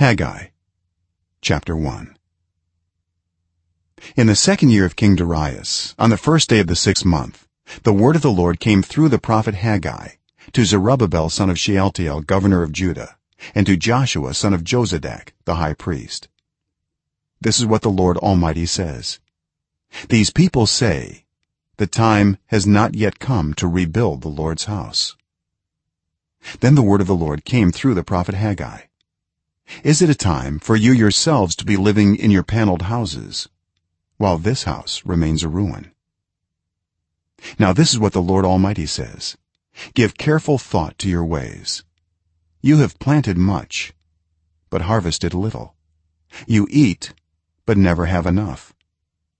haggai chapter 1 in the second year of king darius on the first day of the 6th month the word of the lord came through the prophet haggai to zerubbabel son of shealtiel governor of judah and to joshua son of jozadak the high priest. This is what the lord almighty says. These people say the time has not yet come to rebuild the lord's house. Then the word of the lord came through the prophet haggai is it a time for you yourselves to be living in your paneled houses while this house remains a ruin? Now this is what the lord almighty says. Give careful thought to your ways. You have planted much but harvested little. You eat but never have enough.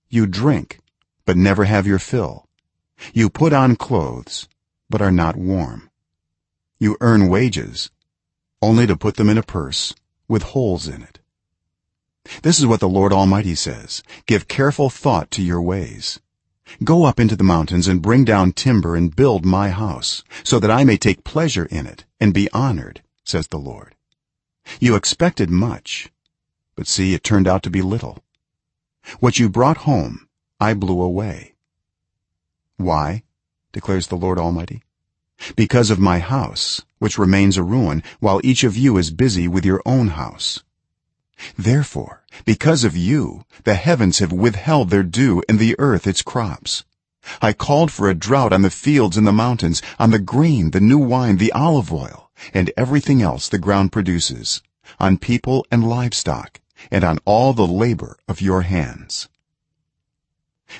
You drink but never have your fill. You put on clothes but are not warm. You earn wages only to put them in a purse with holes in it. This is what the lord almighty says. Give careful thought to your ways. Go up into the mountains and bring down timber and build my house so that i may take pleasure in it and be honored says the lord. You expected much but see it turned out to be little. What you brought home i blew away. Why declares the lord almighty? Because of my house which remains a ruin while each of you is busy with your own house. Therefore because of you the heavens have withheld their dew and the earth its crops. I called for a drought on the fields and the mountains on the grain the new wine the olive oil and everything else the ground produces on people and livestock and on all the labor of your hands.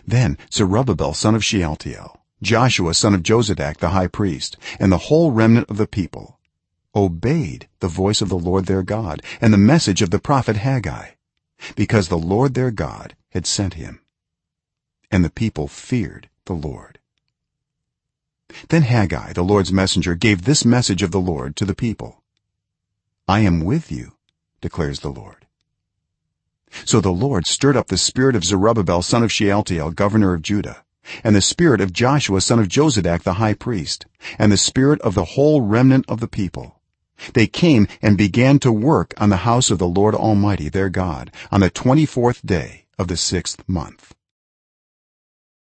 Then zerubbabel son of shealtiel joshua son of jozadak the high priest and the whole remnant of the people obeyed the voice of the lord their god and the message of the prophet haggai because the lord their god had sent him and the people feared the lord. Then haggai the lord's messenger gave this message of the lord to the people. I am with you declares the lord. So the lord stirred up the spirit of zerubbabel son of shealtiel governor of judah and the spirit of joshua son of jozadak the high priest and the spirit of the whole remnant of the people. They came and began to work on the house of the lord almighty their god on the 24th day of the 6th month